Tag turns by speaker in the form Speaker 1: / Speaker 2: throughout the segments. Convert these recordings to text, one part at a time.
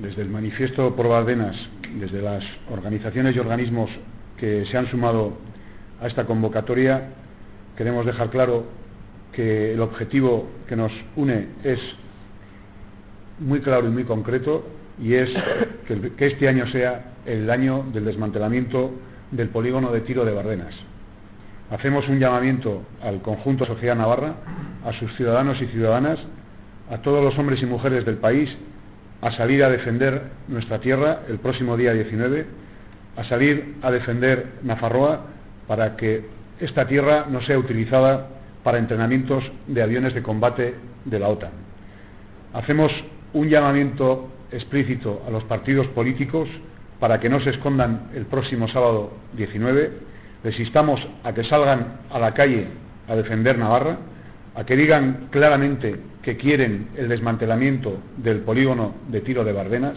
Speaker 1: desde el manifiesto por Bardenas, desde las organizaciones y organismos que se han sumado a esta convocatoria, queremos dejar claro que el objetivo que nos une es muy claro y muy concreto y es que, este año sea el año del desmantelamiento del polígono de tiro de Bardenas. Hacemos un llamamiento al conjunto sociedad navarra, a sus ciudadanos y ciudadanas, a todos los hombres y mujeres del país, a salir a defender nuestra tierra el próximo día 19, a salir a defender Nafarroa para que esta tierra no sea utilizada para entrenamientos de aviones de combate de la OTAN. Hacemos un llamamiento explícito a los partidos políticos para que no se escondan el próximo sábado 19. Les instamos a que salgan a la calle a defender Navarra, a que digan claramente que quieren el desmantelamiento del polígono de tiro de Bardenas.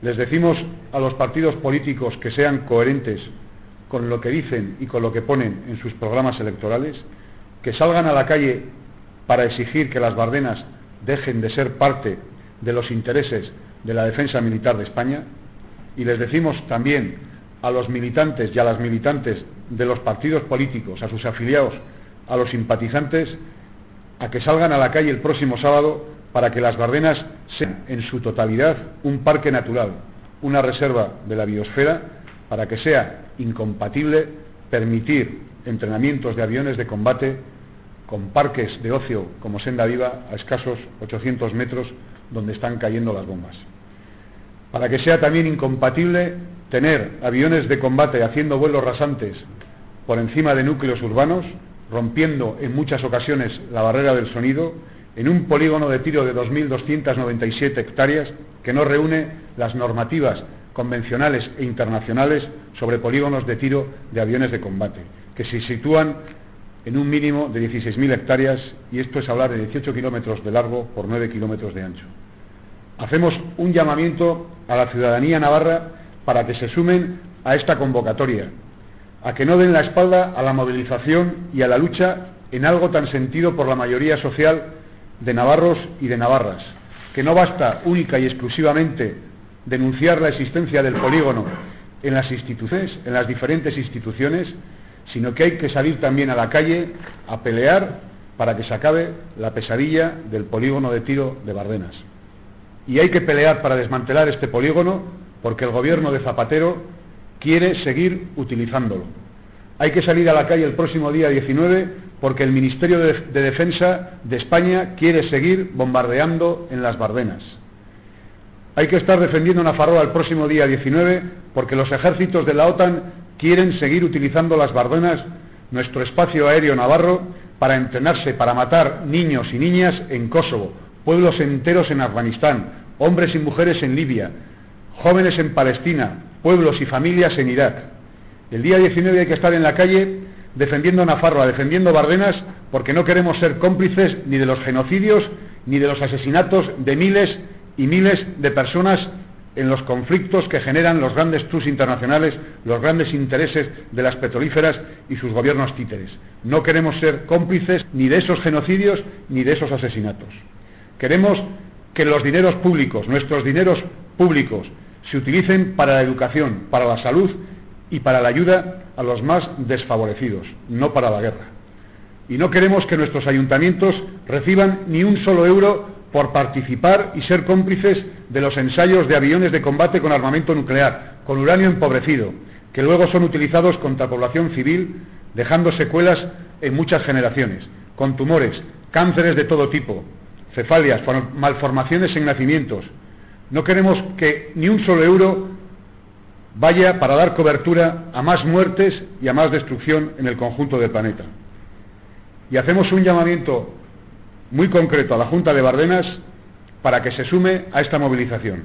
Speaker 1: Les decimos a los partidos políticos que sean coherentes con lo que dicen y con lo que ponen en sus programas electorales, que salgan a la calle para exigir que las Bardenas dejen de ser parte de los intereses de la defensa militar de España y les decimos también a los militantes y a las militantes de los partidos políticos, a sus afiliados, a los simpatizantes, a que salgan a la calle el próximo sábado para que las Bardenas sean en su totalidad un parque natural, una reserva de la biosfera, para que sea incompatible permitir entrenamientos de aviones de combate con parques de ocio como Senda Viva a escasos 800 metros donde están cayendo las bombas. Para que sea también incompatible tener aviones de combate haciendo vuelos rasantes por encima de núcleos urbanos, rompiendo en muchas ocasiones la barrera del sonido, en un polígono de tiro de 2.297 hectáreas que no reúne las normativas convencionales e internacionales sobre polígonos de tiro de aviones de combate, que se sitúan en un mínimo de 16.000 hectáreas y esto es hablar de 18 kilómetros de largo por 9 kilómetros de ancho. Hacemos un llamamiento a la ciudadanía navarra para que se sumen a esta convocatoria, a que no den la espalda a la movilización y a la lucha en algo tan sentido por la mayoría social de navarros y de navarras, que no basta única y exclusivamente denunciar la existencia del polígono en las instituciones, en las diferentes instituciones, sino que hay que salir también a la calle a pelear para que se acabe la pesadilla del polígono de tiro de Bardenas. Y hay que pelear para desmantelar este polígono porque el gobierno de Zapatero quiere seguir utilizándolo. Hay que salir a la calle el próximo día 19 porque el Ministerio de, Defensa de España quiere seguir bombardeando en las Bardenas. Hay que estar defendiendo Nafarroa el próximo día 19 porque los ejércitos de la OTAN quieren seguir utilizando las Bardenas, nuestro espacio aéreo navarro, para entrenarse, para matar niños y niñas en Kosovo, pueblos enteros en Afganistán, hombres y mujeres en Libia, jóvenes en Palestina, pueblos y familias en Irak. El día 19 hay que estar en la calle defendiendo Nafarroa, defendiendo Bardenas, porque no queremos ser cómplices ni de los genocidios ni de los asesinatos de miles y miles de personas en los conflictos que generan los grandes trus internacionales, los grandes intereses de las petrolíferas y sus gobiernos títeres. No queremos ser cómplices ni de esos genocidios ni de esos asesinatos. Queremos que los dineros públicos, nuestros dineros públicos, se utilicen para la educación, para la salud y para la ayuda a los más desfavorecidos, no para la guerra. Y no queremos que nuestros ayuntamientos reciban ni un solo euro por participar y ser cómplices de los ensayos de aviones de combate con armamento nuclear, con uranio empobrecido, que luego son utilizados contra población civil, dejando secuelas en muchas generaciones, con tumores, cánceres de todo tipo, cefalias, malformaciones en nacimientos. No queremos que ni un solo euro vaya para dar cobertura a más muertes y a más destrucción en el conjunto del planeta. Y hacemos un llamamiento muy concreto a la Junta de Bardenas para que se sume a esta movilización.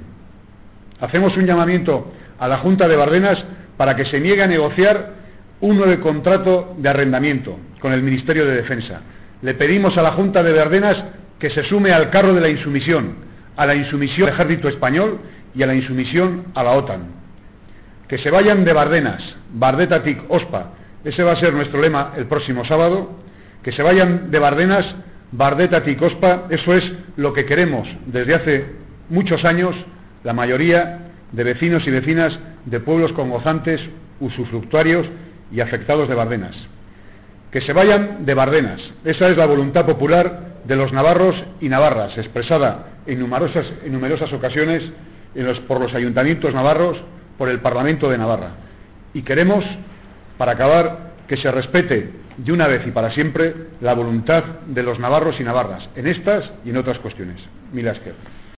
Speaker 1: Hacemos un llamamiento a la Junta de Bardenas para que se niegue a negociar un nuevo contrato de arrendamiento con el Ministerio de Defensa. Le pedimos a la Junta de Bardenas que se sume al carro de la insumisión, a la insumisión del ejército español y a la insumisión a la OTAN. Que se vayan de Bardenas, Bardetatic, OSPA, ese va a ser nuestro lema el próximo sábado, que se vayan de Bardenas Bardeta Ticospa, eso es lo que queremos desde hace muchos años la mayoría de vecinos y vecinas de pueblos con gozantes, usufructuarios y afectados de Bardenas. Que se vayan de Bardenas. Esa es la voluntad popular de los navarros y navarras, expresada en numerosas, en numerosas ocasiones por los ayuntamientos navarros, por el Parlamento de Navarra. Y queremos, para acabar, que se respete de una vez y para siempre la voluntad de los navarros y navarras, en estas y en otras cuestiones. Mil